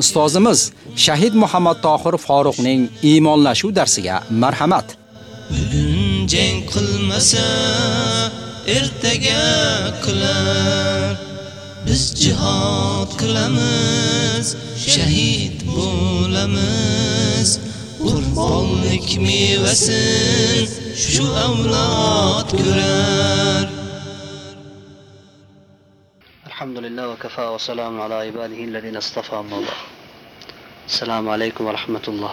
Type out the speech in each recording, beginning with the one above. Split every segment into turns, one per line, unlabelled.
Ustozimiz Shahid Muhammad Tohir Faruqning iymonlashuv darsiga marhamat.
Bugun jang qilmasa, ertaga qilar. Biz jihad qilamiz, shahid bo'lamiz. Qurbonlik mevasin shu avlod ko'rar.
الحمد لله وكفى وسلام على عباده الذين اصطفى أما بعد السلام عليكم ورحمة الله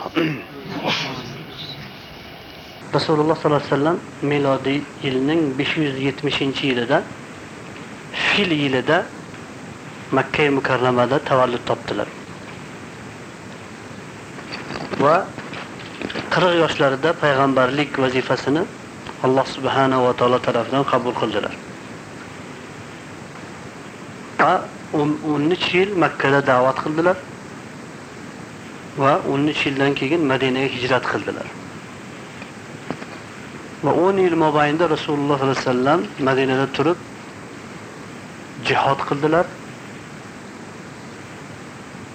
rasululloh sollallohu alayhi vasallam milodiy yilning 570 yilida fil yilida makka mukarramada tavallud topdilar va 40 yoshlarida payg'ambarlik vazifasini alloh subhanahu va taolo tomonidan qabul qildilar va 13 yil makkada da'vat qildilar va 13 yildan keyin madinaga hijrat qildilar. Va 10 yil mobaynida rasululloh sollallohu alayhi vasallam madinada turib jihod qildilar.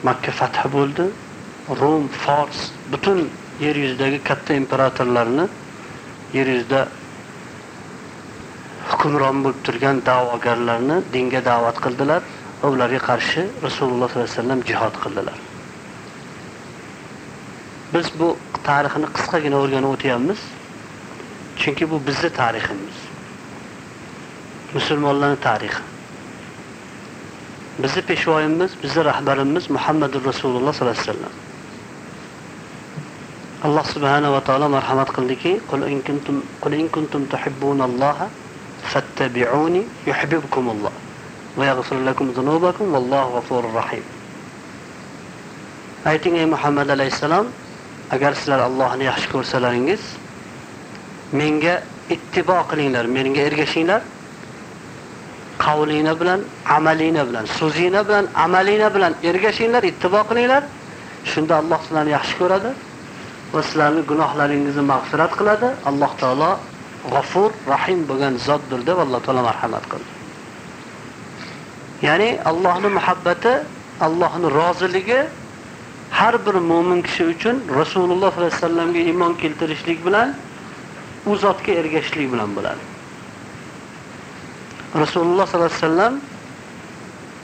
Makka fath bo'ldi. Rum fors butun yer yuzidagi katta imperatorlarni yer yuzida hukmron bo'lib turgan da'vogarlarni dinga da'vat qildilar va ularga qarshi rasululloh sollallohu alayhi vasallam jihod qildilar. Biz bu tarixini qisqagina o'rganib o'tyapmiz. Chunki bu bizni tariximiz. Musulmonlarning tarixi. Bizni peshvoyimiz bizni rahbarimiz muhammadu rasululloh sollallohu alayhi vasallam. Alloh subhanahu va taolo marhamat qildiki qul in kuntum qul in kuntum tuhibbunalloha fattabi'uni yuhibbukumulloh va yaghfir lakum dhunubakum vallohu ghafurur rahim. Ayting ey muhammad alayhissalom agar sizlar Allohni yaxshi ko'rsalaringiz menga ittibo qilinglar menga ergashinglar. Qavlinglar bilan amalinglar bilan so'zinglar bilan amalinglar bilan ergashinglar ittibo qilinglar. Shunda Alloh sizlarni yaxshi ko'radi va sizlarni gunohlaringizni mag'firat qiladi. Alloh taolo g'afur rahim bo'lgan zotdir deb alloh taolo marhamat qildi. Ya'ni allohni muhabbati allohni roziligi har bir mo'min kishi uchun rasululloh sollallohu alayhi vasallamga iymon keltirishlik bilan u zotga ergashishlik bilan bo'ladi. Rasululloh sollallohu alayhi vasallam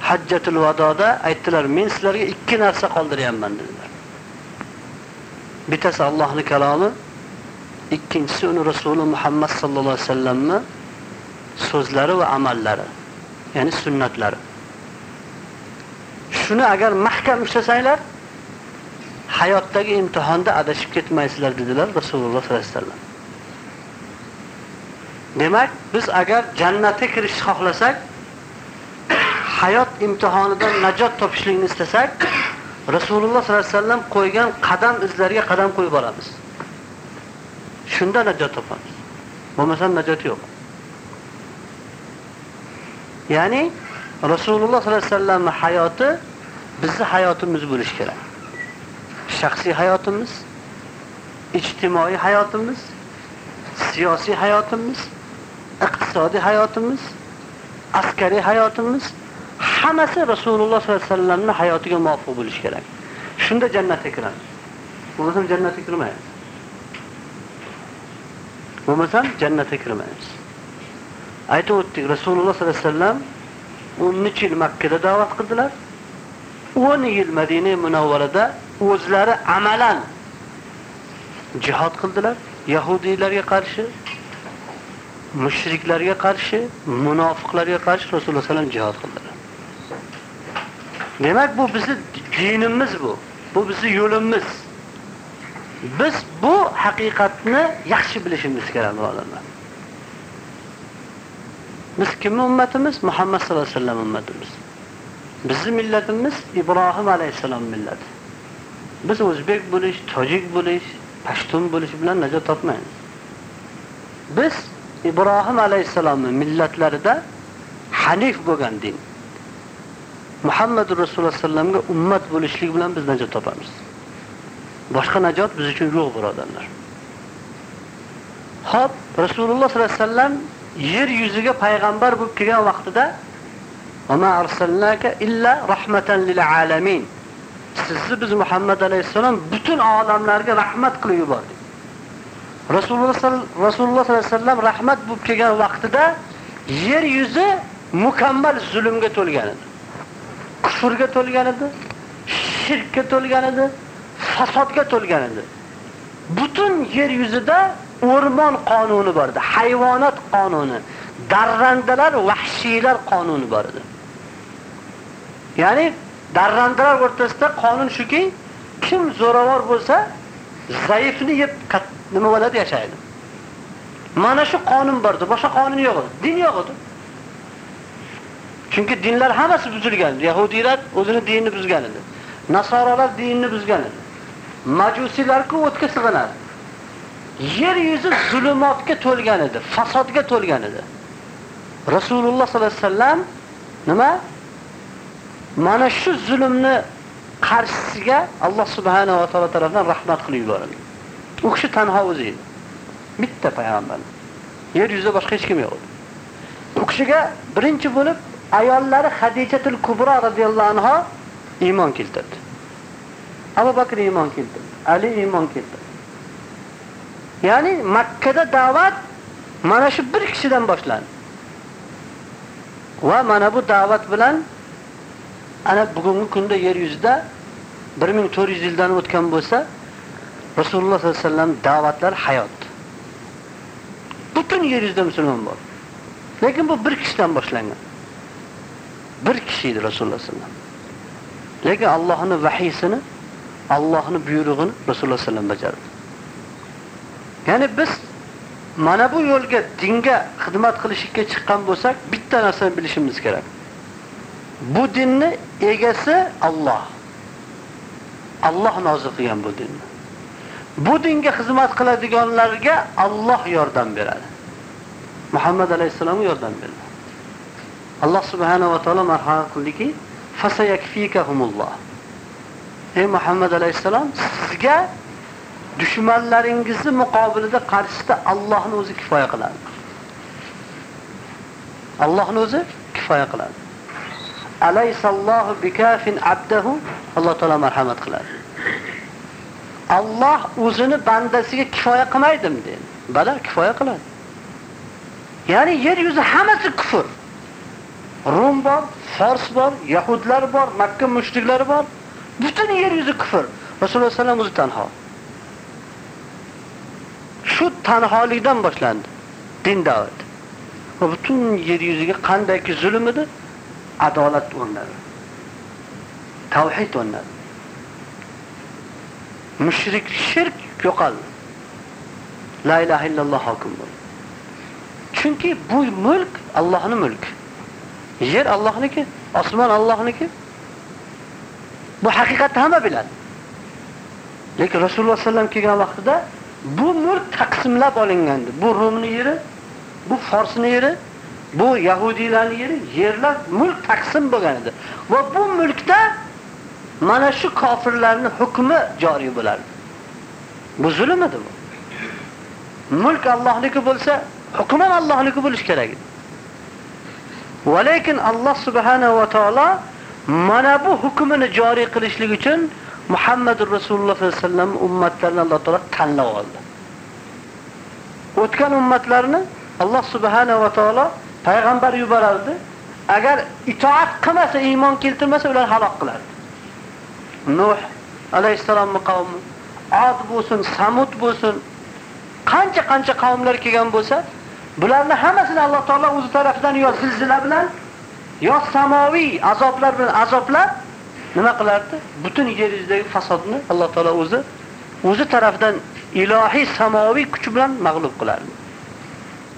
hajjatul vadoda aytdilar men sizlarga ikki narsa qoldiryapman dedilar. Bittasi allohni kalomi ikkinchisi uni rasuli muhammad sallallohu alayhi vasallamni so'zlari va amallari ya'ni sunnatlari shuni agar mahkam ushlasanglar hayotdagi imtihonda adashib ketmaysizlar dedilar rasululloh sollallohu alayhi vasallam. Demak biz agar jannatga kirishni xohlasak hayot imtihonidan najot topishlikni istasak rasululloh sollallohu alayhi vasallam qo'ygan qadam izlariga qadam qo'yib boramiz. Shunda najot topamiz. Bo'lmasam najot yo'q. Ya'ni rasululloh sollallohu alayhi vasallamni hayoti bizni hayotimiz bo'lishi kerak. Shaxsiy hayotimiz ijtimoiy hayotimiz siyosiy hayotimiz iqtisodiy hayotimiz askariy hayotimiz hammasi rasululloh sollallohu alayhi vasallamni hayotiga muvofiq bo'lishi kerak. Shunda jannatga kiramiz. Bo'lmasam jannatga kirmaymiz bo'lmasam jannatga kirmaymiz aytib o'tdik rasululloh sollallohu alayhi vasallam 13 yil makkada da'vat qildilar. 10 yil madina munawvarada o'zlari amalan. Jihod qildilar yahudiylarga qarshi mushriklarga qarshi munofiqlarga qarshi rasululloh sallam jihod qildilar. Demak bu bizni dinimiz bu bu bizni yo'limiz. Biz bu haqiqatni yaxshi bilishimiz kerak birodarlar biz kimni ummatimiz? Muhammad sallallohu alayhi vasallam ummatimiz. Bizni millatimiz ibrohim alayhissalom millati. Biz o'zbek bo'lish tojik bo'lish pashtun bo'lish bilan najot topmaymiz. Biz Ibrohim alayhisalomning millatlarida hanif bo'lgan din. Muhammad rasululloh sallamga ummat bo'lishlik bilan biz najot topamiz. Boshqa najot biz uchun yo'q, birodarlar. Hop, Rasululloh sollallohu alayhi vasallam yer yuziga payg'ambar bo'lib kelgan vaqtida "Ama arsalnaka illa rahmatan lil alamin." Sizni biz Muhammad alayhissalom butun olamlarga rahmat qilib yubordik. Rasululloh Rasululloh sallallohu alayhi vasallam rahmat bo'lib kelgan vaqtida yer yuzi mukammal zulmga to'lgan edi. Kufrga to'lgan edi, shirkka to'lgan edi, fasodga to'lgan edi. Butun yer yuzida o'rmon qonuni bor edi, hayvonot qonuni, darrandalar, vahshiylar qonuni bor edi. Ya'ni darrandalar o'rtasida qonun shuki, kim zo'ravor bo'lsa, zaifni yeb nima bo'ladi yashaydi. Mana shu qonun bordi boshqa qonun yo'q edi, din yo'q edi. Chunki dinlar hammasi buzilgan. Yahudiylar o'zini dinini buzgan edi. Nasoralar dinini buzgan edi. Majusilar-ku o'tga sig'inadi. Yer yuzi zulmatga to'lgan edi, fasodga to'lgan edi. Rasululloh sollallohu alayhi vasallam nima? Mana shu zulmni qarshisiga Alloh subhanahu va taolo tomonidan rahmat qilib yuborildi. U kishi tanho o'zi edi. Bitta payg'ambar. Yer yuzida boshqa hech kim yo'q edi. U kishiga birinchi bo'lib ayollari Hadijatul Kubro radhiyallohu anha iymon keltirdi. Abu Bakr iymon keltirdi. Ali iymon keltirdi. Ya'ni Makka da da'vat mana shu bir kishidan boshlandi. Va mana bu da'vat bilan ana bugungi kunda yer yuzida 1400 yildan o'tgan bo'lsa, Rasululloh sollallohu alayhi vasallam da'vatlar hayot. Butun yer yuzida musulmon bor. Lekin bu bir kishidan boshlangan. Bir kishi edi Rasululloh sallallohu alayhi vasallam. Lekin Allohning vahiysini, Allohning buyrug'ini Rasululloh sallallohu alayhi vasallam bajardi. Ya'ni biz mana bu yo'lga dinga xizmat qilishga chiqqan bo'lsak, bitta narsani bilishimiz kerak. Bu dinni egasi Alloh. Alloh nozil qilgan bu dinni. Bu dinga xizmat qiladiganlarga Alloh yordam beradi. Muhammad alayhisolamga yordam beradi. Alloh subhanahu va taolo marhamat qildiki, fasayakfikahumulloh. Ey Muhammad alayhisalom, sizga dushmanlaringizni muqobilida qarshisida Allohning o'zi kifoya qiladi. Allohning o'zi kifoya qiladi. Alaysallohu bikafin abdahu Alloh taolo marhamat qiladi. Alloh o'zini bandasiga kifoya qilmaydimi dedi. Bala kifoya qiladi. Ya'ni yer yuzi hammasi. Rum bor, Fors bor, Yahudlar bor, Makka mushriklari bor. Butun yer yuzi kufr. Rasululloh sallam o'zi tanho. Shu tanholikdan boshlandi din da'vat. Va butun yer yuziga qandayki zulm adolat o'rnadi. Tavhid o'rnadi. Mushrik shirk yo'qoldi. La ilaha illalloh hokim bo'ldi. Chunki bu mulk Allohning mulki. Yer Allohniki, osmon Allohniki. Bu haqiqatni hamma biladi. Lekin Rasululloh sallam kelgan vaqtida bu mulk taqsimlab olingandi. Bu rumni yeri, bu forsni yeri, bu Yahudilarning yeri, yerlar mulk taqsim bo'lgan edi. Va bu mulkda mana shu kofirlarning hukmi joriy bo'lardi. Bu zulm edi bu. Mulk Allohniki bo'lsa, hukm ham Allohniki bo'lish kerak edi. Va lekin Alloh subhanahu va taolo mana bu hukmini joriy qilishlik uchun Muhammadur Rasululloh sollallohu alayhi vasallam ummatlarini Alloh taolo tanlab oldi. O'tgan ummatlarni Alloh subhanahu va taolo payg'ambar yuborardi. Agar itoat qilmasa, iymon keltirmasa, ular halok qilardi. Nuh alayhisalomning qavmi, Ad bo'lsin, Samud bo'lsin, qancha-qancha qavmlar kelgan bo'lsa, bularni hammasini Alloh taolo o'zi tarafidan yo zilzila bilan, yo samoviy azoblar bilan azoblab nima qilardi? Butun yer yuzidagi fasodni Alloh taolo o'zi o'zi tarafidan ilohiy samoviy kuch bilan mag'lub qilardi.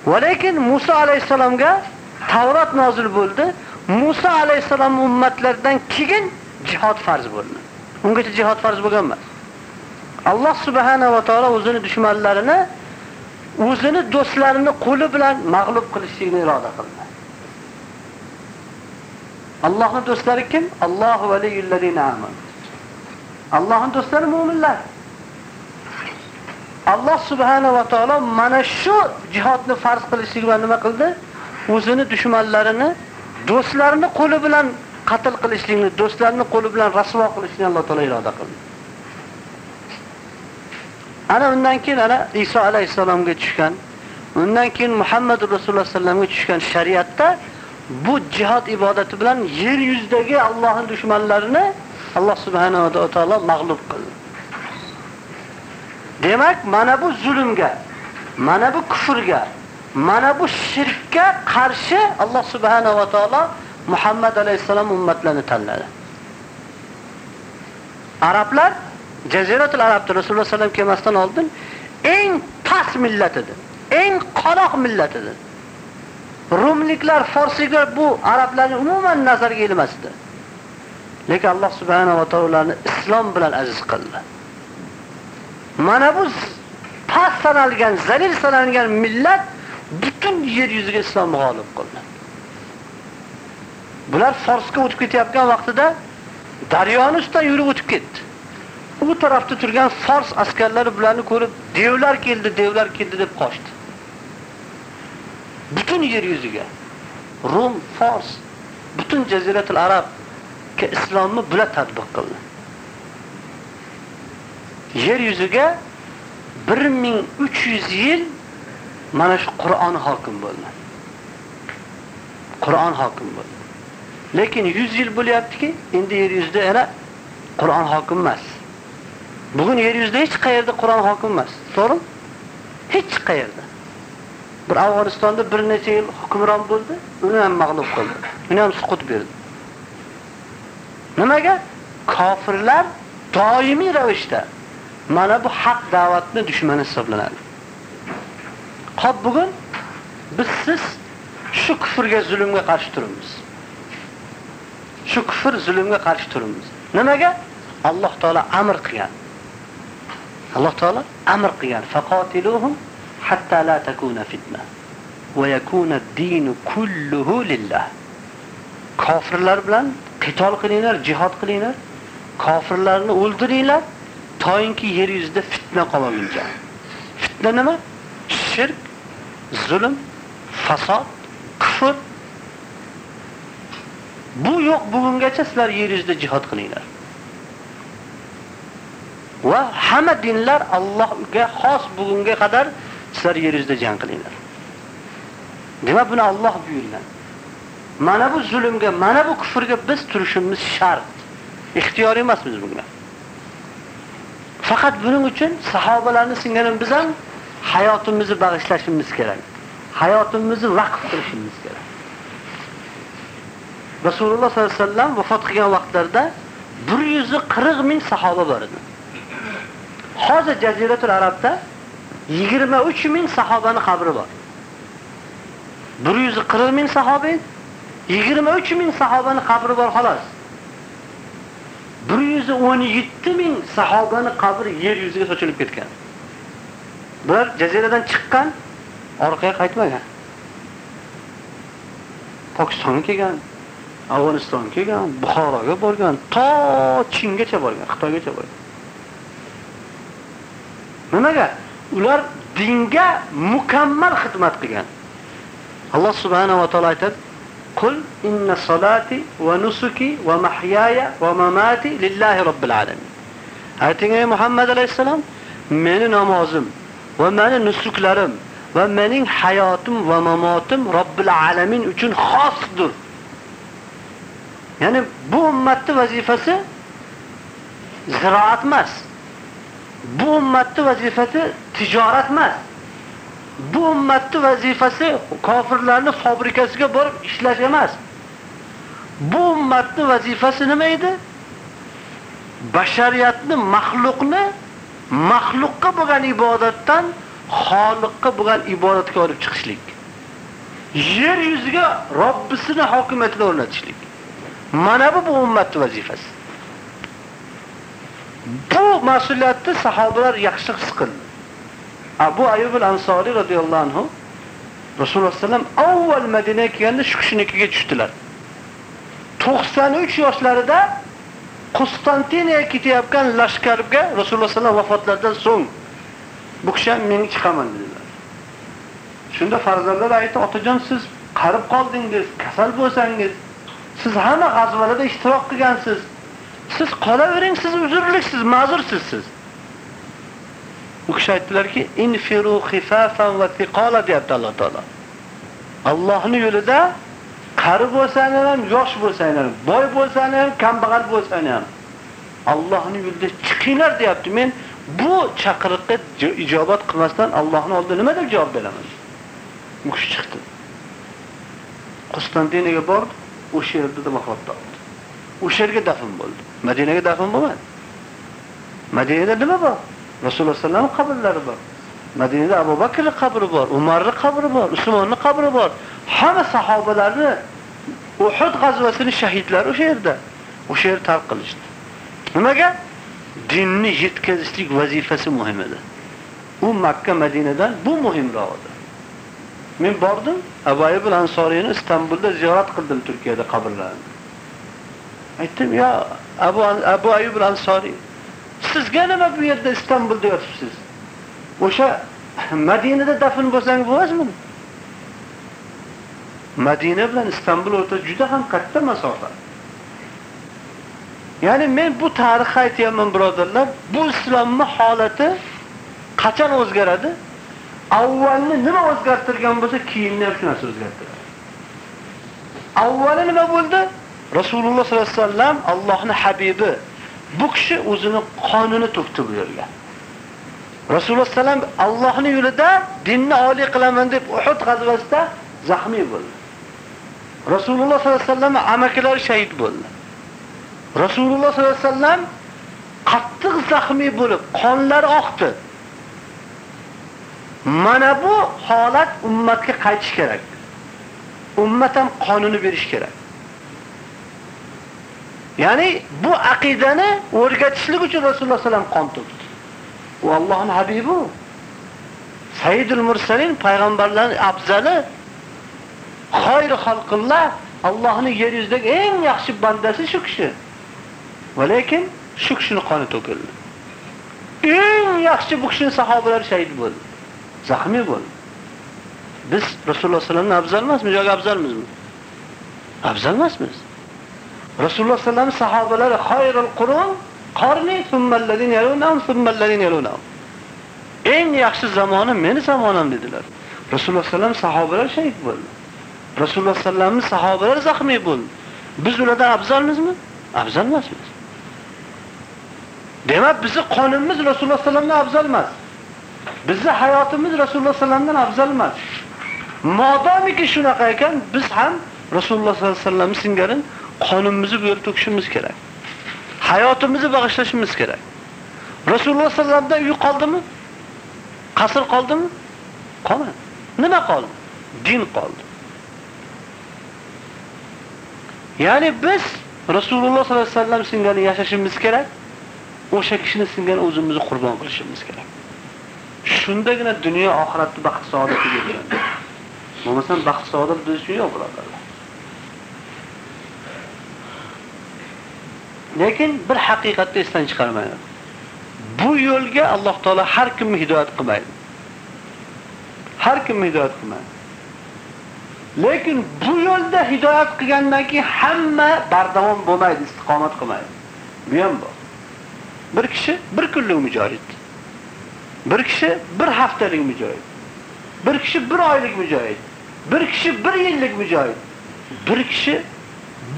Va lekin Musa alayhisalomga Tavrat nozil bo'ldi. Musa alayhisalom ummatlaridan keyin jihad farz bo'ldi. Ungacha jihad farz bo'lgan emas. Alloh subhanahu va taolo o'zini dushmanlarini o'zini do'stlarini qo'li bilan mag'lub qilishni iroda qildi. Allohning do'stlari kim? Allohu valiyullazina amanu. Allohning do'stlari mu'minlar. Alloh subhanahu va taolo mana shu jihodni farz qilishlik bilan nima qildi? O'zini dushmanlarini do'stlarini qo'li bilan qatl qilishlikni, do'stlarini qo'li bilan rasvo qilishni Alloh taolo iroda qildi. Ana undan keyin ana Iso alayhisalomga tushgan, undan keyin Muhammad rasululloh sallamga tushgan shariatda bu jihad ibodati bilan yer yuzidagi Allohning dushmanlarini Alloh subhanahu va taolo mag'lub qildi. Demak, mana bu zulmga, mana bu kufrga, mana bu shirkka qarshi Alloh subhanahu va taolo Muhammad alayhisalom ummatlarini tanladi. Arablar Jaziratul Arabda Rasululloh sallam kelmasdan oldin eng past millat edi. Eng qoloq millat edi. Rumliklar, forsliklar bu arablarni umuman nazarga ilmasdi. Lekin Alloh subhanahu va taolo ularni islom bilan aziz qildi. Mana bu past sanalgan, zalil sanalgan millat butun yer yuziga islom g'olib qildi. Bular Forsga o'tib ketayotgan vaqtida daryoni ustidan yurib o'tib ketdi. U tarafda turgan Fors askarlari bularni ko'rib, devlar keldi, devlar keldi deb qochdi. Butun yer yuziga Rum, Fors, butun jaziratul Arabga islomni bular tatbiq qildi. Yer yuziga 1300 yil mana shu Qur'on hokim bo'ldi. Qur'on hokim bo'ldi. Lekin 100 yil bo'lyaptiki, endi yer yuzida yana Qur'on hokim emas. Bugun yer yuzida hech qayerda Qur'on hokim emas. To'g'rimi? Hech qayerda. Bir Afg'onistonda bir necha yil hukmron bo'ldi, uni ham mag'lub qildi. Uni ham suqut berdi. Nimaga? Kofirlar doimiy ravishda mana bu haq da'vatni dushmani hisoblanadi. Qop bugun biz siz shu kufrga, zulmga qarshi turamiz. Shu kufr zulmga qarshi turamiz. Nimaga? Alloh taolo amr qilgan. Alloh taolo amr qilgan. Faqatiluhum hatta la takuna fitna va yakuna ad-din kulluhu lillah. Kofirlar bilan qitol qilinglar, jihad qilinglar. Kofirlarni o'ldiringlar toyinki yer yuzida fitna qolmaguncha. Fitna nima? Shirk, zulm, fasod, kufr. Bu yo'q bugungacha sizlar yer yuzida jihad qilinglar. Va hamma dinlar Allohga xos bugunga qadar sizlar yer yuzida jang qilinglar. Demak, buni Alloh buyurgan. Mana bu zulmga, mana bu kufrga biz turishimiz shart. Ixtiyoriy emasmiz bunga. Faqat buning uchun sahobalarni singari biz ham hayotimizni bag'ishlashimiz kerak. Hayotimizni vaqf qilishimiz kerak. Rasululloh sollallohu alayhi vasallam vafot qilgan vaqtlarda 140 ming sahoba bor edi. Hozir Jaziratul Arabda 23 ming sahobani qabri bor. 140 ming sahoba, 23 ming sahobani qabri bor xolos. 117 ming sahobani qabri yer yuziga sochilib ketgan. Bular jaziradan chiqqan, orqaga qaytmagan. Pokistonga kelgan, Afg'onistonga kelgan, Buxoroga borgan, to Chingacha borgan, Xitoygacha borgan. Nimaga? Ular dinga mukammal xizmat qilgan. Alloh subhanahu va taolo aytadi: "Qul inna solati va nusuki va mahyaya va mamati lillahi robbil alamin." Ayting ey Muhammad alayhisalom, meni namozim va meni nusuklarim va mening hayotim va mamotim Robbil alamin uchun xosdir. Ya'ni bu ummatning vazifasi ziroat emas. Bu ummatning vazifasi tijorat emas. Bu ummatni vazifasi kofirlarni fabrikasiga borib ishlash emas. Bu ummatni vazifasi nima edi? Bashariyatni, maxluqni maxluqqa bo'lgan ibodatdan Xoliqqa bo'lgan ibodatga olib chiqishlik. Yer yuziga Robbisini hokimiyatini o'rnatishlik. Mana bu bu ummatning vazifasi. Bu mas'uliyatni sahobalar yaxshi his qildi. Abu Ayyub al-Ansari radhiyallohu anhu Rasululloh sallam avval Madinaga kelganda shu kishinikiga tushdilar. 93 yoshlarida Konstantiniyaga ketayotgan lashkarga Rasululloh sallam vafotlaridan so'ng bu kishi ham men chiqaman dedilar. Shunda farzandlar aytdi, "Otajon siz qarib qoldingiz, kasal bo'lsangiz, siz hamma g'azvalarda ishtirok qilgansiz. Siz qolavering, siz uzrliksiz, ma'zursiz siz." U kishi aytdilarki, "Infiru xifafan va thiqala" deyapti Alloh taolo. Allohning yo'lida qari bo'lsanglar ham, yosh bo'lsanglar ham, boy bo'lsanglar ham, kambag'al bo'lsanglar ham Allohning yo'lida chiqinglar deyapti. Men bu chaqiriqqa ijobat qilmasdan Allohning oldida nima deb javob beraman? u kishi chiqdi. Konstantinaga bordi, o'sha yerda vafot topdi. O'sha yerga dafn bo'ldi. Madinaga dafn bo'lmadi. Madinada nima bor? Rasululloh sallallohu alayhi qabrlari bor. Madinada Abu Bakr qabri bor, Umarning qabri bor, Usmonning qabri bor. Hamma sahobalarni Uhud g'azvasining shahidlari o'sha yerda. O'sha yer tark qilishdi. Nimaga? Dinni yetkazishlik vazifasi muhim edi. U Makka Madinadan bu muhimroq edi. Men bordim, Abu Ayyub al-Ansoriyni Istanbulda ziyorat qildim Turkiyada qabrlarini. Aytdim, "Ya Abu Abu Ayyub al-Ansoriy, sizga nima bu yerda Istanbulda yotibsiz? O'sha Madinada dafn bo'lsangiz bo'lasmi?" Madina bilan Istanbul o'rtasida juda ham katta masofa. Ya'ni men bu tarixni aytayapman birodarlar, bu islomning holati qachon o'zgaradi? Avvalni nima o'zgartirgan bo'lsa, keyinni ham shu narsa o'zgartiradi. Avvali nima bo'ldi? Rasululloh sollallohu alayhi vasallam Allohning habibi. Bu kishi o'zini qonini to'kdi bu yerga. Rasululloh sallam Allohning yo'lida dinni oliy qilaman deb Uhud g'azvasida zaxmiy bo'ldi. Rasululloh sollallohu alayhi vasallam amakilari shahid bo'ldi. Rasululloh sollallohu alayhi vasallam qattiq zaxmiy bo'lib, qonlari oqdi. Mana bu holat ummatga qaytish kerak. Ummat ham qonuni berish kerak. Ya'ni bu aqidani o'rgatishlik uchun Rasululloh sallam qon to'kdi. U Allohning habibi. Sayyidul mursalin payg'ambarlarning afzali. xayr xalqillah Allohning yer yuzidagi eng yaxshi bandasi shu kishi. Va lekin shu kishini qoni to'kildi. Eng yaxshi bu kishining sahobalari shahid bo'ldi. Zaxmiy bo'ldi. Biz Rasululloh sallamdan afzal emasmiz yoki afzalmizmi? Afzal emasmiz. Rasululloh sallam sahobalari xayrul qurun qarni thumma alladhina yalunhum thumma alladhina yalunhum. Eng yaxshi zamonim meni zamonam dedilar. Rasululloh sallam sahobalar shahid bo'ldi. Rasululloh sallamning sahobalari zaxmiy bo'ldi. Biz ulardan afzalmizmi? Afzal emasmiz. Demak, bizning qonunimiz Rasululloh sallamdan afzal emas. Bizning hayotimiz Rasululloh sallamdan afzal emas. Modomiki shunaqa ekan, biz ham Rasululloh sallallohu alayhi vasallam singarin qonimizni bu yerga to'kishimiz kerak. Hayotimizni bag'ishlashimiz kerak. Rasululloh sallallohu uy qoldimi? Qasr qoldimi? Qolmadi. Nima qoldi? Din qoldi. Ya'ni biz Rasululloh sollallohu alayhi vasallam singani yashashimiz kerak. O'sha kishini singani o'zimizni qurbon qilishimiz kerak. Shundagina dunyo oxiratni baxt saodatiga erishadi. Bo'lmasa baxt saodat biz uchun yo'q birodarlar. Lekin bir haqiqatni esdan chiqarmayman. Bu yo'lga Alloh taolo har kimni hidoyat qilmaydi. Har kimni hidoyat qilmaydi. Lekin bu yo'lda hidoyat qilgandan keyin hamma bardavom bo'lmaydi, istiqomat qilmaydi. Bu ham bor. Bir kishi bir kunlik mujohid. Bir kishi bir haftalik mujohid. Bir kishi bir oylik mujohid. Bir kishi bir yillik mujohid. Bir kishi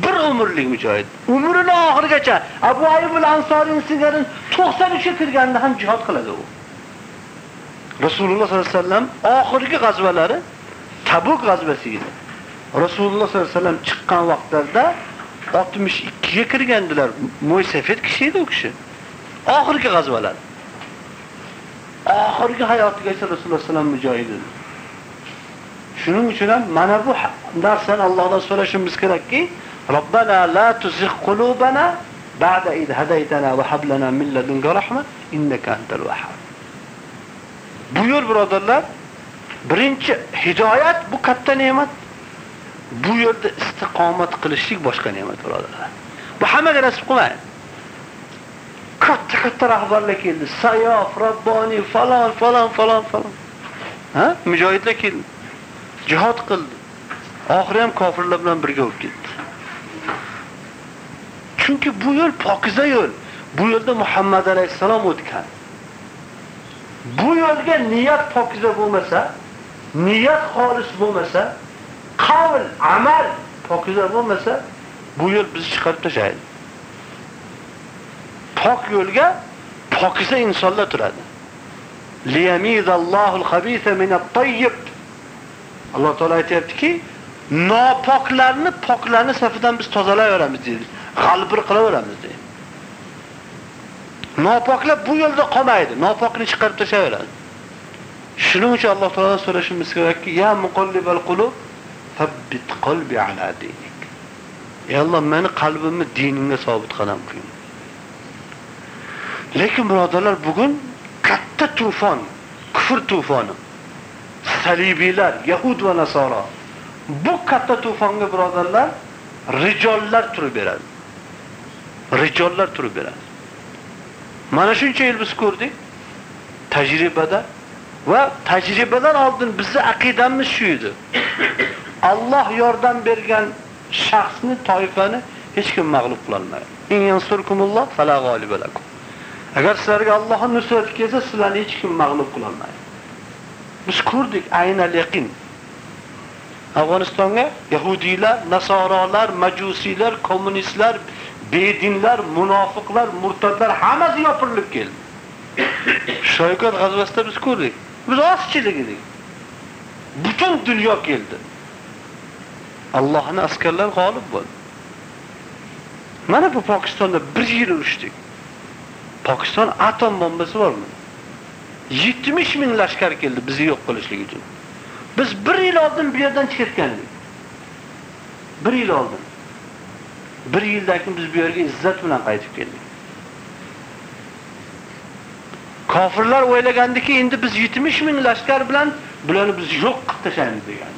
bir umrlik mujohid. Umrini oxirigacha Abu Ayyub al-Ansoriy singari 93 ga kirganda ham jihad qiladi u. Rasululloh sollallohu alayhi vasallam oxirgi g'azvalari Tabuk g'azvasi edi. Rasululloh sollallohu alayhi vasallam chiqqan vaqtlarda 62 ga kirgandilar. Mo'ysafet kishi edi u kishi. Oxirgi g'azvalar. Oxirgi hayotigacha Rasululloh sollallohu alayhi vasallam mujohid edi. Shuning uchun ham mana bu narsani Allohdan so'rashimiz kerakki, Robbana la tuzigh qulubana ba'da إذ hadaytana وهب hab lana min ladunka إنك innaka antal wahhab. Birodarlar, birinchi hidoyat bu katta ne'mat. Bu yo'lda istiqomat qilishlik boshqa ne'mat birodarlar. Bu hammaga nasib qilmaydi. Katta katta rahbarlar keldi. Sayof, Rabboni, falon, falon, falon, falon. Ha? Mujohidlar keldi. Jihad qildi. Oxiri ham kofirlar bilan birga bo'lib ketdi. Chunki bu yo'l pokiza yo'l. Bu yo'lda Muhammad alayhisalom o'tgan. Bu yo'lga niyat pokiza bo'lmasa, niyat xolis bo'lmasa, qavl, amal pokiza bo'lmasa, bu yo'l bizni chiqarib tashlaydi. Pok yo'lga pokiza insonlar turadi. Liyamizallohul xabisa minat-tayyib. Alloh taolay aytayaptiki, nopoklarni poklarni safidan biz tozalayveramiz deydi. G'albir qilaveramiz deydi. Nopoklar bu yo'lda qolmaydi, nopokni chiqarib tashlayveradi. Shuning uchun Alloh taolodan so'rashimiz kerakki, ya muqallibal qulub, tabbit qalbi ala dinik. Ey Alloh, meni qalbimni diningga sobit qadam qiling. Lekin birodarlar, bugun katta tufon, kufr tufoni, salibiylar, yahud va nasoro. Bu katta tufonga birodarlar rijollar turib beradi. Rijollar turib beradi. Mana shuncha yil biz ko'rdik tajribada va tajribadan oldin bizni aqidamiz shu edi. Alloh yordam bergan shaxsni, toifani hech kim mag'lub qila olmaydi. In yansurkumulloh fala g'oliba lakum. Agar sizlarga Allohning nusrati kelsa, sizlarni hech kim mag'lub qila olmaydi. Biz ko'rdik aynal yaqin. Afg'onistonga yahudiylar, nasoralar, majusiylar, kommunistlar, bedinlar, munofiqlar, murtadlar hammasi yopirilib keldi. Shoykat g'azvasida biz ko'rdik. Biz ozchilik edik. Butun dunyo keldi. Allohning askarlari g'olib bo'ldi. Mana bu Pokistonda bir yil urushdik. Pokiston atom bombasi bormi? 70 ming lashkar keldi bizni yo'q qilishlik uchun. Biz 1 yil oldin bu yerdan chiqayotgandik. 1 yil oldin. 1 yildan keyin biz bu yerga izzat bilan qaytib keldik. Kofirlar o'ylagandiki, endi biz 70 ming lashkar bilan bularni biz yo'q qilib tashlaymiz degan.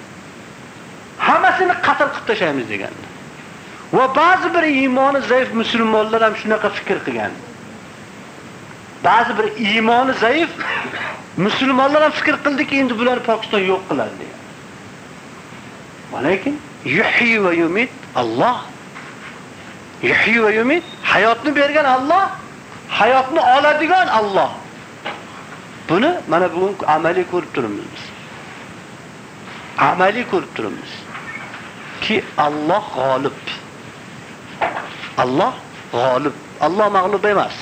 Hammasini qatl qilib tashlaymiz degan. Va ba'zi bir iymoni zaif musulmonlar ham shunaqa fikr qilgan. Ba'zi bir iymoni zaif musulmonlar ham fikr qildiki, endi bularni Pokiston yo'q qiladi degan. Lekin yuhyi va yumit Alloh. Yuhyi va yumit hayotni bergan Alloh, hayotni oladigan Alloh. Buni mana bugun amaliy ko'rib turibmiz biz. Amaliy ko'rib turibmiz. Ki Alloh g'olib. Alloh g'olib. Alloh mag'lub emas.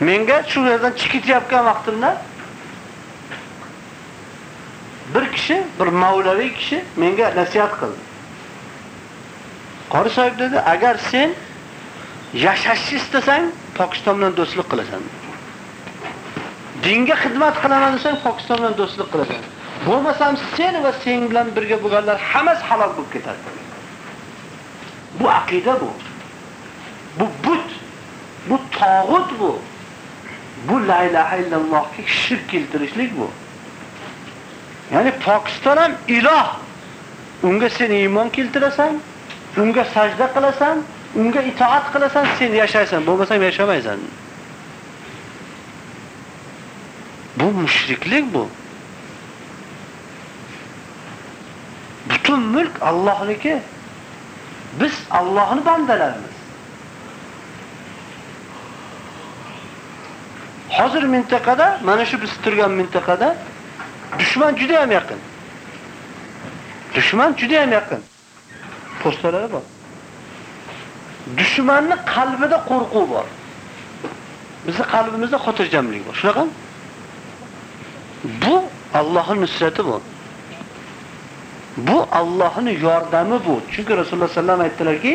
Menga shu yerdan chiqayotgan vaqtimda bir kishi, bir mavlaviy kishi menga nasihat qildi. Qori sohib dedi, agar sen yashashni istasang, Pokiston bilan do'stlik qilasan. Dinga xizmat qilaman desang, Pokiston bilan do'stlik qilasan. Bo'lmasam sen va sen bilan birga bo'lganlar hammasi halol bo'lib ketadi. Bu aqida bu. Bu but. Bu tog'ut bu. Bu la ilaha illallohga shirk keltirishlik bu. Ya'ni Pokiston ham iloh. Unga sen iymon keltirasan, unga sajda qilasan, unga itoat qilasan, sen yashaysan, bo'lmasam yashamaysan. Bu mushriklik bu. Butun mulk Allohniki. Biz Allohning bandalarimiz. Hozir mintaqada, mana shu biz turgan mintaqada dushman juda ham yaqin. Dushman juda ham yaqin. Postalari bor. Dushmanning qalbida qo'rquv bor. Bizning qalbimizda xotirjamlik bor. Shunaqami? Bu Allohning nusrati bu. Bu Allohning yordami bu. Chunki Rasululloh sallallohu alayhi vasallam aytdilarki,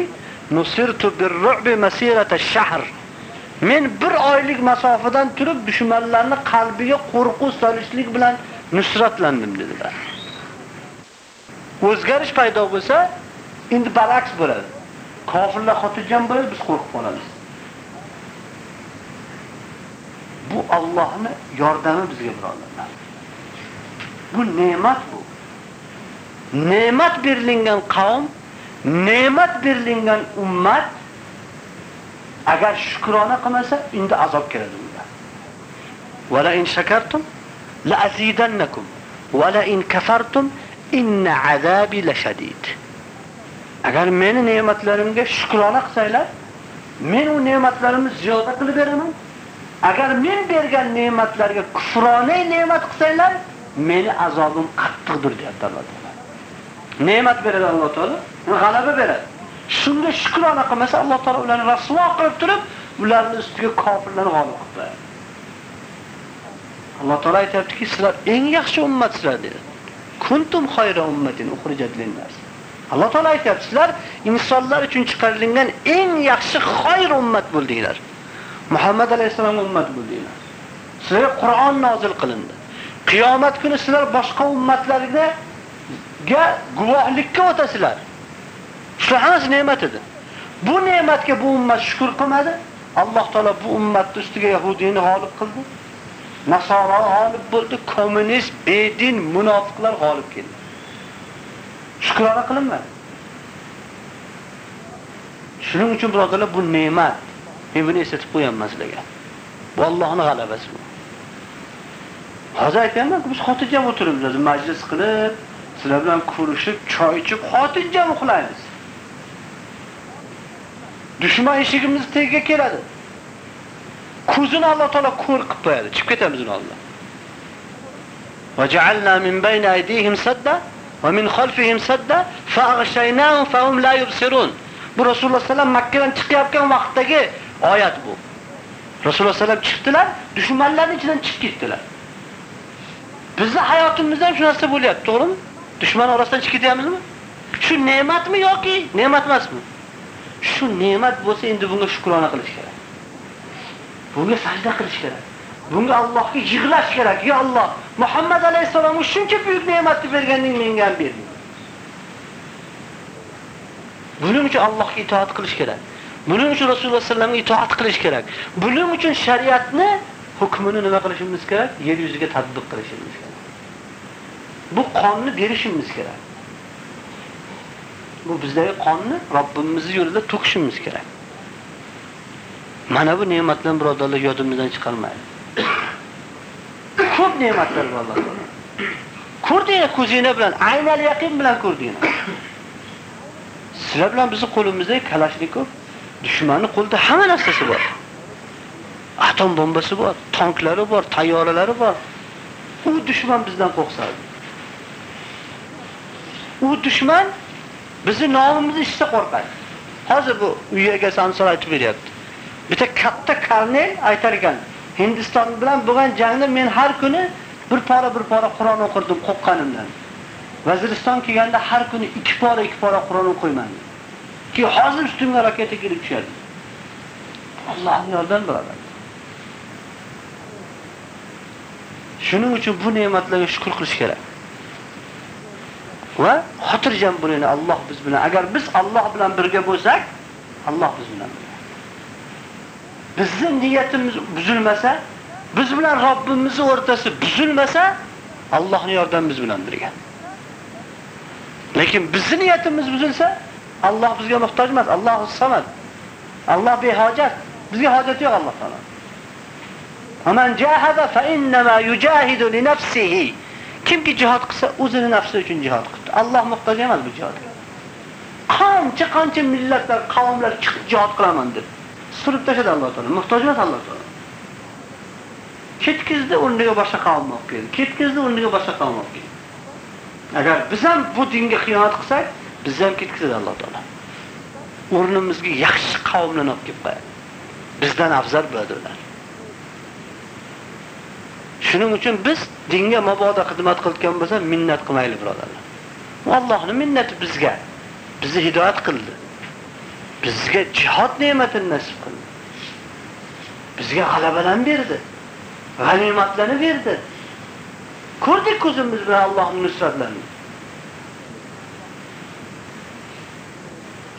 "Nusirtu bir-ru'bi masirata shahr." Men bir oylik masofadan turib dushmanlarni qalbiga qo'rquv solishlik bilan nusratlandim dedilar. O'zgarish paydo bo'lsa, Endi baraks bo'ladi. Kofirlar xotirjam bo'ladi, biz qo'rqib qolamiz. Bu Allohning yordami bizga birodarlar. Bu ne'mat bu. Ne'mat berilgan qavm, ne'mat berilgan ummat agar shukrona qilmasa, endi azob keladi unga. Wala la in shakartum la azidannakum wala la in kafartum inna azabi lashadid. Agar meni ne'matlarimga shukrona qilsanglar, men u ne'matlarimni ziyoda qilib beraman. Agar men bergan ne'matlarga kufrona ne'mat qilsanglar, meni azobim qattiqdir deyapti Alloh taolo. Ne'mat beradi Alloh taolo, g'alaba beradi. Shunga shukrona qilmasa Alloh taolo ularni rasvo qilib turib, ularning ustiga kofirlarni g'olib qilib qo'yadi. Alloh taolo aytayaptiki, sizlar eng yaxshi ummatsizlar dedi. Kuntum hayra ummatin ukhrijat lin-nas. Alloh taolo aytayapti, sizlar insonlar uchun chiqarilgan eng yaxshi xayr ummat bo'ldinglar. Muhammad alayhisalom ummat bo'ldinglar. Sizlarga Qur'on nozil qilindi. Qiyomat kuni sizlar boshqa ummatlarga guvohlikka o'tasizlar. Shu hammasi ne'mat edi. Bu ne'matga bu ummat shukr qilmadi. Alloh taolo bu ummatni ustiga yahudiyni g'olib qildi. Nasoro g'olib bo'ldi, kommunist, bedin, munofiqlar g'olib keldi. Shukrona qilinmadi. Shuning uchun birodarlar bu ne'mat. Men buni eslatib qo'yaman sizlarga. Bu Allohning g'alabasi bu. Hozir aytayapman, biz xotirjam o'tiribmiz, majlis qilib, sizlar bilan ko'rishib, choy ichib, xotirjam uxlaymiz. Dushman eshigimiz tagiga keladi. Ko'zini Alloh taolo ko'r qilib qo'yadi, chiqib ketamiz uni Alloh. Va ja'alna min bayni aydihim sadda ومن خلفهم khalfihim sadda فهم لا يبصرون. Bu Rasululloh sallam Makkadan chiqayotgan vaqtdagi oyat bu. Rasululloh sallam chiqdilar, dushmanlarning ichidan chiqib ketdilar. Bizning hayotimizda ham shu narsa bo'lyapti, to'g'rimi? Dushman orasidan chiqib ketyapmizmi? Shu ne'matmi yoki ne'mat emasmi? Shu ne'mat bo'lsa, endi bunga shukrona qilish kerak. Bunga sajda qilish kerak. Bunga Allohga yig'lash kerak. Ya Alloh, Muhammad alayhisolamga shuncha buyuk ne'matni berganing menga ham berding. Buning uchun Allohga itoat qilish kerak. Buning uchun Rasululloh sallamga itoat qilish kerak. Buning uchun shariatni hukmini nima qilishimiz kerak? Yer yuziga tatbiq qilishimiz kerak. Bu qonni berishimiz kerak. Bu bizdagi qonni Robbimizning yo'lida to'kishimiz kerak. Mana bu ne'matlarni birodarlar yodimizdan chiqarmaylik. Ko'p ne'matlar bor Alloh taolo. Ko'rdinglar ko'zinglar bilan, aynal yaqin bilan ko'rdinglar. Sizlar bilan bizning qo'limizda Kalashnikov, dushmanning qo'lida hamma narsasi bor. Atom bombasi bor, tanklari bor, tayyoralari bor. U dushman bizdan qo'rqsadi. U dushman bizni nomimizni eshitsa qo'rqadi. Hozir bu uyga sansor aytib beryapti. Bitta katta karnel aytar ekan, Hindiston bilan bo'lgan jangda men har kuni bir pora bir pora Qur'on o'qirdim qo'rqqanimdan. Vaziriston kelganda har kuni ikki pora ikki pora Qur'on o'qiyman. Ki hozir ustimga raketa kelib tushadi. Allohning yordam beradi. Shuning uchun bu ne'matlarga shukr qilish kerak. Va xotirjam bo'ling, Alloh biz bilan. Agar biz Alloh bilan birga bo'lsak, Alloh biz bilan bizni niyatimiz buzilmasa, biz bilan Robbimizning o'rtasi buzilmasa, Allohning yordamimiz bilan birga. Lekin bizning niyatimiz buzilsa, Alloh bizga muhtoj emas, Alloh samad. Alloh behojat. Bizga hojati yo'q Alloh taolo. Aman jahada fa innama yujahidu li nafsihi. Kimki jihad qilsa, o'zini nafsi uchun jihad qildi. Alloh muhtoj emas bu jihadga. Qancha qancha millatlar, qavmlar chiqib jihad qilaman deb surib tashladi Alloh taolo. Muhtoj emas Alloh taolo. Ketkizdi o'rniga boshqa qavm olib keldi. Ketkizdi o'rniga boshqa qavm olib keldi. Agar biz ham bu dinga xiyonat qilsak, biz ham ketkizadi Alloh taolo. O'rnimizga yaxshi qavmlarni olib kelib qo'yadi. Bizdan afzal bo'ladi ular. Shuning uchun biz dinga mabodo xizmat qilgan bo'lsa, minnat qilmaylik, birodarlar. Allohning minnati bizga. Bizni hidoyat qildi. Bizga jihad ne'matini nasib qildi. Bizga g'alabalarni berdi. G'animatlarni berdi. Ko'rdik ko'zimiz bilan Allohning nusratlarini.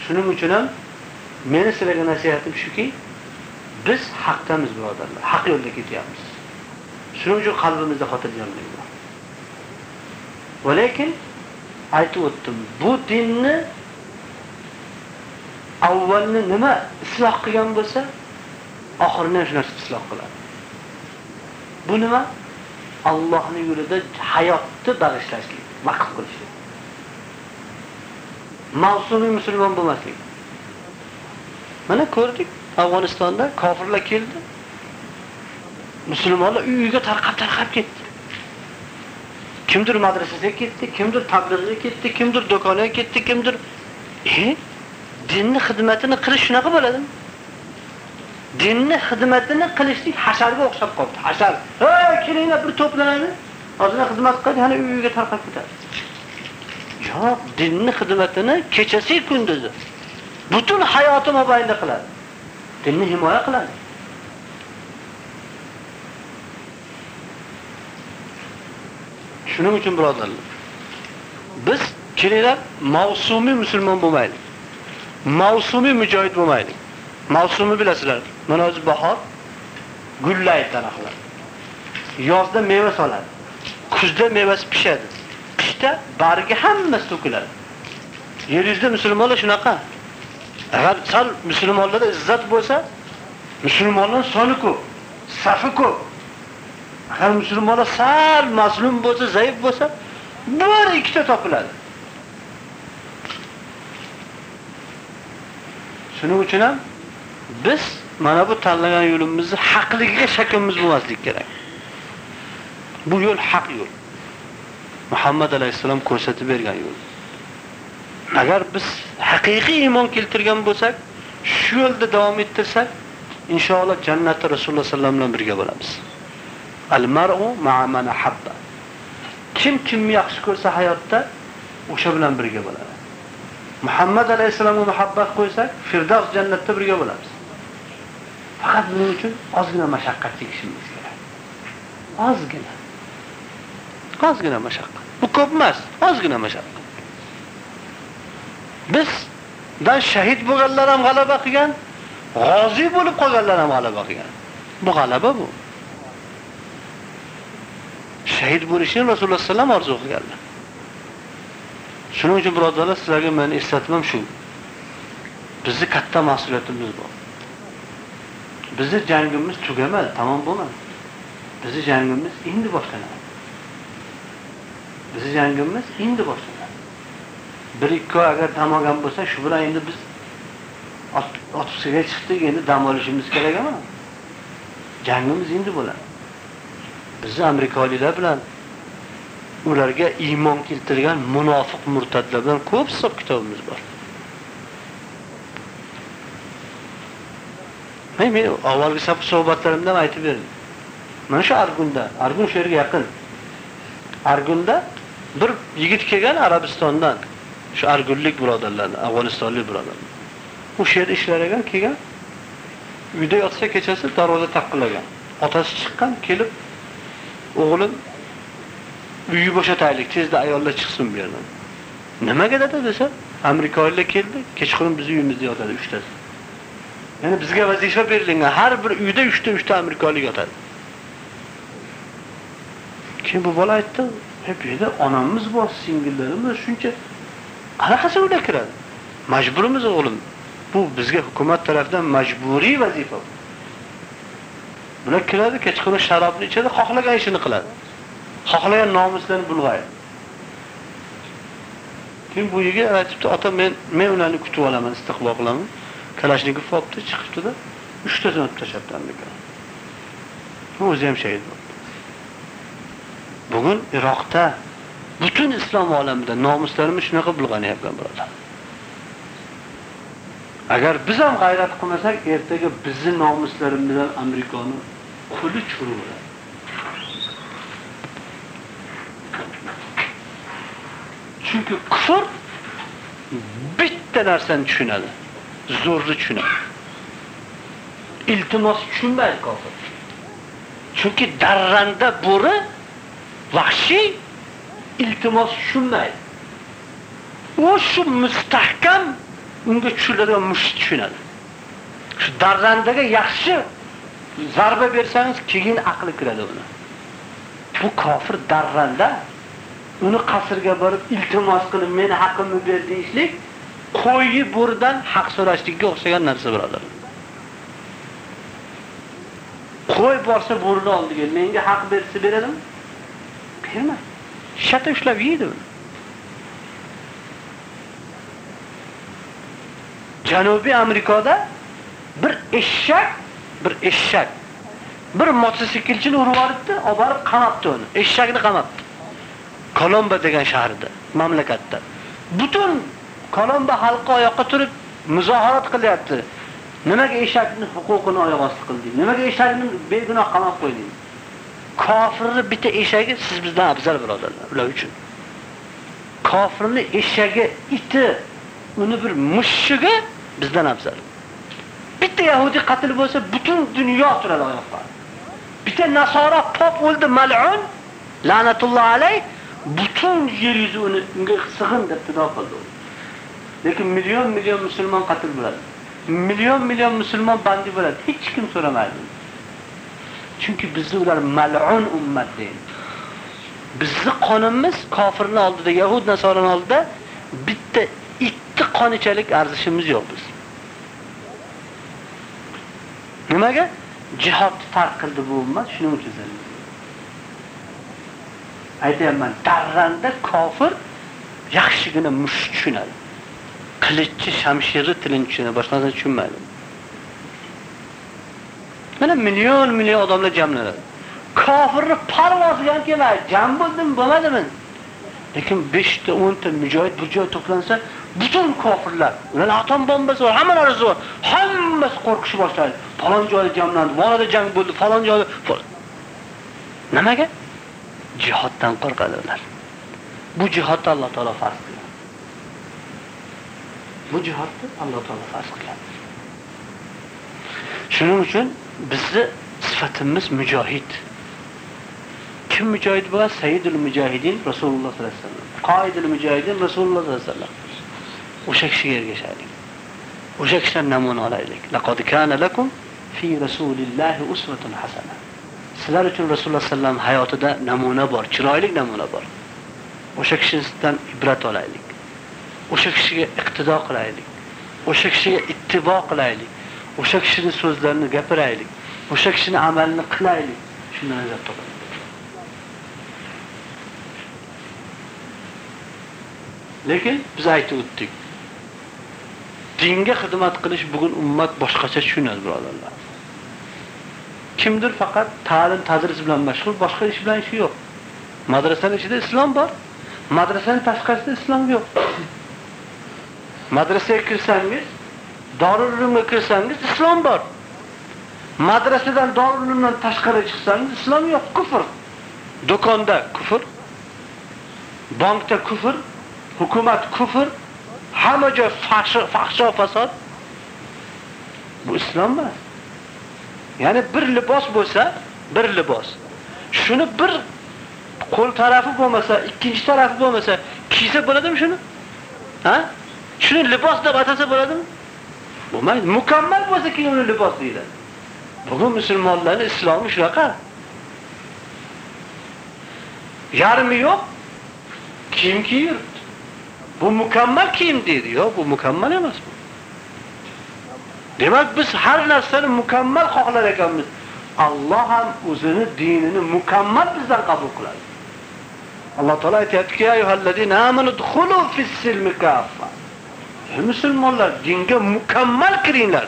Shuning uchun ham meni sizlarga nasihatim shuki, biz haqdamiz birodarlar, haq yo'lda ketyapmiz. Shuning uchun qalbimizda xotirjamlik bor. Va lekin aytib o'tdim, bu dinni avvalni nima isloh qilgan bo'lsa, oxirini ham shu narsa isloh qiladi. Bu nima? Allohning yo'lida hayotni bag'ishlashlik, vaqf qilishlik. Mavsumiy musulmon bo'lmaslik. Mana ko'rdik, Afg'onistonda kofirlar keldi. Musulmonlar uyiga tarqab-tarqab ketdi. Kimdir madrasasiga ketdi, kimdir tablig'iga ketdi, kimdir do'koniga ketdi, kimdir e dinni xizmatini qilish shunaqa bo'ladimi? Dinni xizmatini qilishlik hasharga o'xshab qoldi. Hashar. "Hey, kelinglar bir to'planadi. Ozgina xizmat qildi, yana uyiga tarqab ketadi." Yo'q, dinni xizmatini kechasi kunduzi butun hayoti mobaynida qiladi. Dinni himoya qiladi. Shuning uchun birodarlar, biz kelinglar mavsumiy musulmon bo'lmaylik. Mavsumiy mujohid bo'lmaydi. Mavsumi bilasizlar. Mana o'zi bahor gullaydi daraxtlar. Yozda meva soladi. Kuzda mevasi pishadi. Qishda bargi hammasi to'kiladi. Yer yuzida musulmonlar shunaqa. Agar sal musulmonlarda izzat bo'lsa, musulmonlar soni ko'p, safi ko'p. Agar musulmonlar sal mazlum bo'lsa, zaif bo'lsa, bir ikkita topiladi. Shuning uchun ham biz mana bu tanlagan yo'limizni haqligiga shakimiz bo'lmaslik kerak. Bu yo'l haq yo'l. Muhammad alayhisalom ko'rsatib bergan yo'l. Agar biz haqiqiy iymon keltirgan bo'lsak, shu yo'lda davom ettirsak, inshaalloh jannatda Rasululloh sallallohu bilan birga bo'lamiz. Al-mar'u ma'a man habba. Kim kimni yaxshi ko'rsa hayotda o'sha bilan birga bo'ladi. Muhammad alayhisalomga muhabbat qo'ysak, Firdavs jannatda birga bo'lamiz. Faqat buning uchun ozgina mashaqqat chekishimiz kerak. Ozgina. Ozgina mashaqqat. Bu ko'p emas, ozgina mashaqqat. Biz dan shahid bo'lganlar ham g'alaba qilgan, g'ozi bo'lib qolganlar ham g'alaba qilgan. Bu g'alaba bu. Shahid bo'lishni Rasululloh sollallohu alayhi vasallam orzu qilganlar. Shuning uchun birodarlar, sizlarga meni eslatmam shu. Bizni katta mas'uliyatimiz bor. Bizni jangimiz tugamadi, tamom bo'lmadi. Bizni jangimiz endi boshlanadi. Bizni jangimiz endi boshlanadi. Bir ikki oy agar dam olgan bo'lsa, shu bilan endi biz otibsiga chiqdik, endi dam olishimiz kerak emas. Jangimiz endi bo'ladi. Bizni amerikaliklar bilan ularga iymon keltirgan munofiq murtadlar bilan ko'p hisob kitobimiz bor. Men men avvalgi suhbatlarimda ham aytib berdim. Mana shu Argunda, Argun shu yerga yaqin. Argunda bir yigit kelgan Arabistondan, shu Argunlik birodarlardan, Afg'onistonlik birodarlar. U shu yerda ishlar ekan, kelgan. Uyda yotsa kechasi darvoza taqillagan. Otasi chiqqan, kelib o'g'lim uyni bo'shataylik, tezda ayollar chiqsin bu yerdan. Nimaga dedi desa, Amerikaliklar keldi, kechqurun bizning uyimizda yotadi uchtasi. Ya'ni bizga vazifa berilgan, har bir uyda 3 ta 3 ta amerikalik yotadi. Kim bu bola aytdi, hep yerda onamiz bor, singillarimiz shuncha qanaqasi ular kiradi? Majburimiz o'g'lim. Bu bizga hukumat tomonidan majburiy vazifa. Bular kiradi, kechqurun sharobni ichadi, xohlagan ishini qiladi. Xohlagan nomuslarni bulg'aydi. Keyin bu yigit aytibdi, ota men men ularni kutib olaman, istiqbol qilaman. Kalashnikov olibdi, chiqibdida uchtasini otib tashlabdi amerikani o'zi ham shahid bo'ldi. Bugun Iroqda butun islom olamida nomuslarimiz shunaqa bulg'anyapti, birodar. Agar biz ham g'ayrat qilmasak, ertaga bizni nomuslarimizdan Amerikani quli churi Chunki kufr bitta narsani tushunadi. Zo'rni tushunadi. Iltimos tushunmaydi kofir. Chunki darranda bo'ri vahshiy iltimos tushunmaydi. U shu mustahkam unga tushiladigan mushuk tushunadi. Shu darrandaga yaxshi zarba bersangiz, keyin aqli kiradi uni. Bu kofir darranda uni qasrga borib iltimos qilib, meni haqqimni ber deyishlik qo'yi burdan haq so'rashlikka o'xshagan narsa birodar. Qo'y borsa bo'rini oldiga menga haq bersa beradimi? Berma. Shata ushlab yeydi uni. Janubiy Amerikada bir eshak, bir eshak bir mototsiklchini urib yuboribdi, olib borib qamatdi uni. Eshakni qamatdi. Kolomba degan shaharda, mamlakatda. Butun Kolomba xalqi oyoqqa turib muzoharat qilyapti. Nimaga eshakning huquqini oyoq osti qilding? Nimaga eshakni begunoh qamab qo'yding? Kofirni bitta eshagi siz bizdan afzal birodarlar, ular uchun. Kofirni eshagi, iti, uni bir mushugi bizdan afzal. Bitta yahudi qatl bo'lsa, butun dunyo turadi oyoqqa. Bitta nasora pop o'ldi mal'un, la'natulloh alayh, butun yer yuzi uni unga sig'in deb fido qildi. Lekin million million musulmon qatl bo'ladi. Million million musulmon bandi bo'ladi. Hech kim so'ramaydi. Chunki bizni ular mal'un ummat deydi. Bizni qonimiz kofirni oldida, yahud nasorani oldida bitta ikki qonichalik arzishimiz yo'q biz. Nimaga? Jihodni farq qildi bu ummat, shuning uchun. Aytayapman, darranda kofir yaxshigina mush tushunadi. Qilichchi shamshiri tilini tushunadi, boshqasini tushunmaydi. Mana million million odamlar jamlanadi. Kofirni parvosiga ham kelmaydi. Jam bo'ldim, bo'lmadimi? Lekin 5 ta 10 ta mujohid bir joyga to'plansa, butun kofirlar, ular atom bombasi bor, hammalari zo'r, hammasi qo'rqishni boshlaydi. Falon joyda jamlandi, Volada jang bo'ldi, falon joyda. Nimaga? Jihoddan qo'rqadi ular. Bu jihodni Alloh taolo farz qilgan. Bu jihodni Alloh taolo farz qilgan. Shuning uchun bizni sifatimiz mujohid. Kim mujohid bo'lsa, Sayyidul mujohidin Rasululloh sollallohu alayhi vasallam. Qoidul mujohidin Rasululloh sollallohu alayhi vasallam. O'sha kishiga ergashaylik. O'sha kishidan namuna olaylik. Laqad kana lakum fi rasulillahi uswatun hasana. Sizlar uchun Rasululloh sallam hayotida namuna bor, chiroyli namuna bor. O'sha kishidan ibrat olaylik. O'sha kishiga iqtido qilaylik. O'sha kishiga ittibo qilaylik. O'sha kishining so'zlarini gapiraylik. O'sha kishining amalini qilaylik. Shundan najot topamiz. Lekin biz aytib o'tdik. Dinga xizmat qilish bugun ummat boshqacha tushunadi, birodarlar. Kimdir faqat ta'lim, tadris bilan mashg'ul, boshqa ish bilan ishi yo'q. Madrasaning ichida islom bor, madrasaning tashqarisida islom yo'q. Madrasaga kirsangiz, Dorul Ulumga kirsangiz islom bor. Madrasadan Dorul Ulumdan tashqari chiqsangiz islom yo'q, kufr. Do'konda kufr, bankda kufr, hukumat kufr, hamma joy fahsho fasod. Bu islom emas. Ya'ni bir libos bo'lsa, bir libos. Shuni bir qo'l tarafi bo'lmasa, ikkinchi tarafi bo'lmasa, kiysa bo'ladimi shuni? Ha? Shuni libos deb atasa bo'ladimi? Bo'lmaydi. Mukammal bo'lsa keyin uni libos deyiladi. Bugun musulmonlarning islomi shunaqa. Yarmi yo'q. Kiyim kiyir. Bu mukammal kiyim deydi. Yo'q, bu mukammal emas bu. Demak biz har narsani mukammal xohlar ekanmiz. Alloh ham o'zini dinini mukammal bizdan qabul qiladi. Alloh taolo aytayapti-ki, ayyuhallazina amanu dukhulu fis-silmi kaffa. Ey musulmonlar, dinga mukammal kiringlar.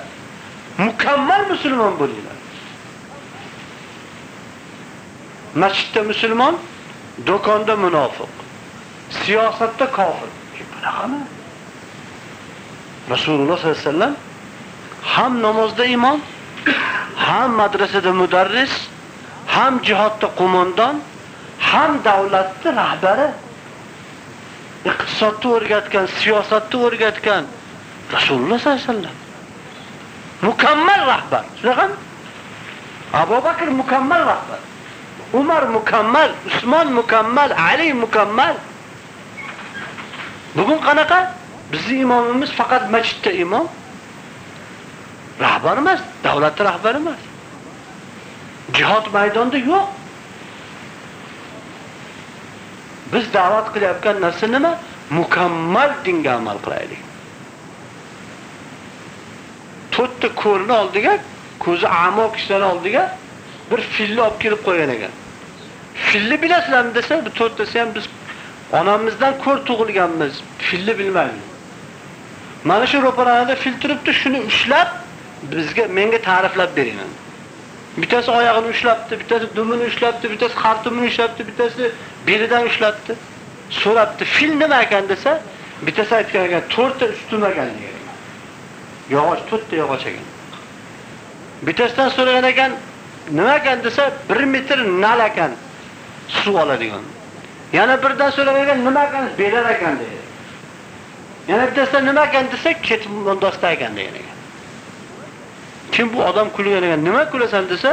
Mukammal musulmon bo'linglar. Masjidda musulmon, do'konda munofiq, siyosatda kofir. Bunaqami? Rasululloh sollallohu alayhi vasallam ham namozda imom, ham madrasada mudarris, ham jihodda qo'mondon, ham davlatda rahbari. Iqtisodni o'rgatgan, siyosatni o'rgatgan Rasululloh sollallohu alayhi vasallam. Mukammal rahbar. Shunaqami? Abu Bakr mukammal rahbar. Umar mukammal, Usmon mukammal, Ali mukammal. Bugun qanaqa? Bizning imomimiz faqat masjidda imom. Rahbar emas, davlat rahbari emas. Jihod maydonida yo'q. Biz da'vat qilayotgan narsa nima? Mukammal dinga amal qilaylik. To'rtta ko'rni oldiga, ko'zi amo kishilarni oldiga bir filni olib kelib qo'ygan ekan. Filni bilasizlarmi desa, bu to'rttasi ham biz onamizdan ko'r tug'ilganmiz. Filni bilmaymiz. Mana shu ro'paranada fil turibdi, shuni ushlab bizga menga ta'riflab bering. Bittasi oyog'ini ushlabdi, bittasi dumini ushlabdi, bittasi xartumini ushlabdi, bittasi belidan ushlabdi. So'rabdi, fil nima ekan desa, bittasi aytgan ekan, to'rtta ustun ekan degan. Yog'och, to'rtta yog'och ekan. Bittasidan so'ragan ekan, nima ekan desa, 1 metr nal ekan. Suv oladigan. Yana birdan so'ragan ekan, nima ekan? Belar ekan dedi. Yana bittasidan nima ekan desa, ketmondosta ekan degan ekan. Kim bu odam kulgan ekan, nima kulasan desa,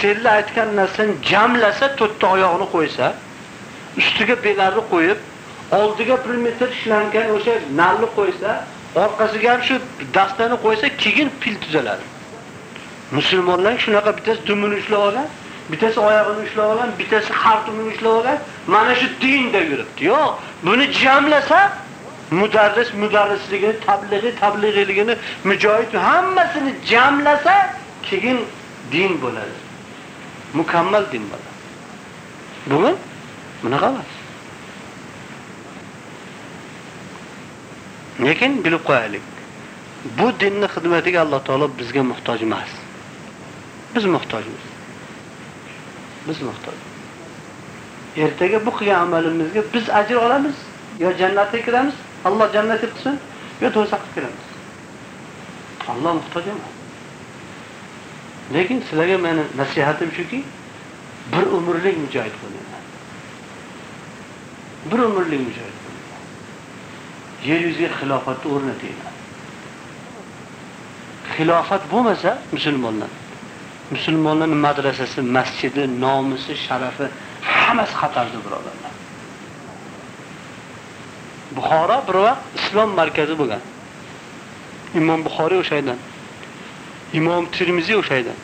senlar aytgan narsani jamlasa, to'rtta oyog'ini qo'ysa, ustiga belarni qo'yib, oldiga 1 metr ishlangan o'sha nalni qo'ysa, orqasiga ham shu dastani qo'ysa, keyin fil tuzaladi. Musulmonlar shunaqa bittasi dumini ushlab olgan, bittasi oyog'ini ushlab olgan, bittasi xartumini ushlab olgan, mana shu dinda yuribdi. Yo'q, buni jamlasa mudarris mudarrisligini, tablig'i tablig'iligini, mujohid hammasini jamlasa, keyin din bo'ladi. Mukammal din bo'ladi. Bugun bunaqa emas. Lekin bilib qo'yaylik. Bu dinni xizmatiga Alloh taolo bizga muhtoj emas. Biz muhtojmiz. Biz muhtojmiz. Ertaga bu qilgan amalimizga biz ajr olamiz yo jannatga kiramiz, Alloh jannatga qilsin, yo do'zaxga kiramiz. Alloh muhtoj emas. Lekin sizlarga meni nasihatim shuki, bir umrlik mujohid bo'linglar. Bir umrlik mujohid bo'linglar. Yer yuziga xilofatni o'rnatinglar. Xilofat bo'lmasa musulmonlar musulmonlarning madrasasi, masjidi, nomusi, sharafi hammasi xatarda birodarlar. Buxoro bir vaqt islom markazi bo'lgan. Imom Buxoriy o'sha yerdan. Imom Tirmiziy o'shaydan.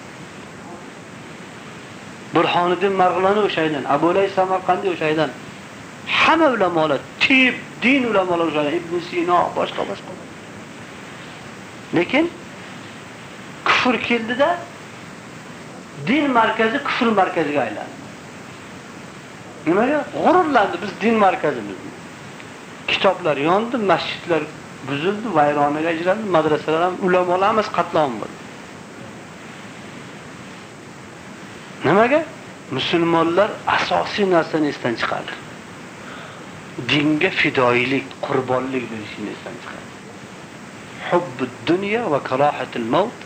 Burhoniddin Marg'iloni o'shaydan, Abulay Samarqandiy o'shaydan. Hamma ulamolar, tib, din ulamolar o'sha Ibn Sino, boshqa boshqa. Lekin kufr keldida din markazi kufr markaziga aylandi. Nimaga? G'ururlandi biz din markazimiz. Kitoblar yondi, masjidlar buzildi, vayronaga ajraldi, madrasalar ham ulamolarimiz qatlom bo'ldi. Nimaga? Musulmonlar asosiy narsani esdan chiqardi. Dinga fidoilik, qurbonlik bo'lishini esdan chiqardi. Hubbud dunyo va karohatul maut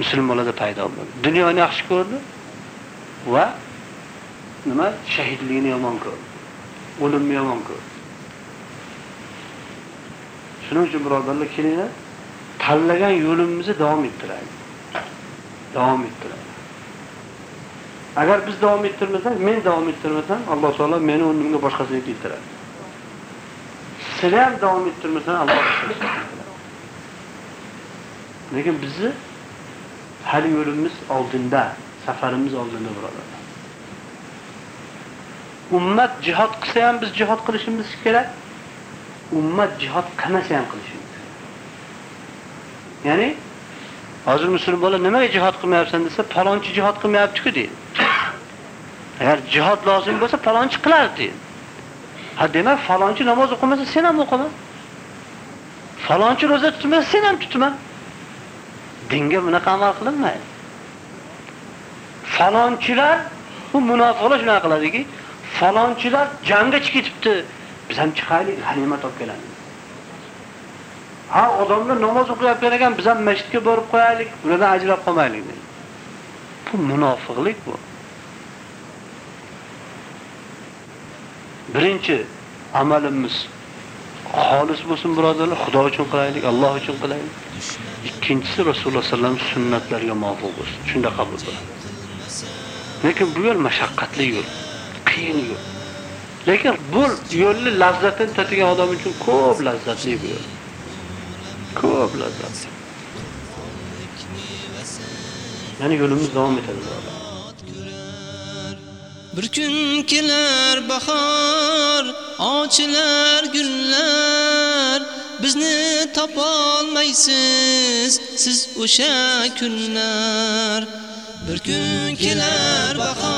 musulmonlarda paydo bo'ldi. Dunyoni yaxshi ko'rdi va nima shahidlikni yomon ko'rdi. O'limni yomon ko'rdi. Shuning uchun birodarlar kelinglar, tanlagan yo'limizni davom ettiraylik. Davom ettiraylik. Agar biz davom ettirmasak, men davom ettirmasam, Alloh taolo meni o'rnimga boshqasini keltiradi. Sizlar ham davom ettirmasang Alloh Lekin bizni hali yo'limiz oldinda, safarimiz oldinda birodarlar. Ummat jihad qilsa biz jihad qilishimiz kerak. Ummat jihad qilmasa ham qilishimiz. Ya'ni hozir musulmonlar nimaga jihad qilmayapsan desa, falonchi jihad qilmayapti-ku deydi. Agar jihad lozim bo'lsa, falonchi qilar deydi. Ha demak, falonchi namoz o'qimasa, sen ham o'qima. Falonchi roza tutmasa, sen ham tutma. dinga bunaqa amal qilinmaydi. Falonchilar, bu munofiqlar shunaqa qiladiki, falonchilar jangga ketibdi, biz ham chiqaylik, g'animat olib kelamiz. Ha, odamlar namoz o'qiyotgan ekan, biz ham masjidga borib qo'yaylik, ulardan ajrab qolmaylik dedi. Bu munofiqlik bu. Birinchi amalimiz xolis bo'lsin birodarlar, Xudo uchun qilaylik, Alloh uchun qilaylik. Ikkinchisi Rasululloh sallam sunnatlariga muvofiq bo'lsin. Shunda qabul bo'ladi. Lekin bu yo'l mashaqqatli yo'l, qiyin yo'l. lekin bu yo'lni lazzatini tatigan odam uchun ko'p lazzatli bu yo'l ko'p lazzatli ya'ni yo'limiz davom etadi birodar
Bir kun kelar bahor, ochilar gullar. Bizni topolmaysiz siz o'sha kunlar. Bir kun kelar bahor,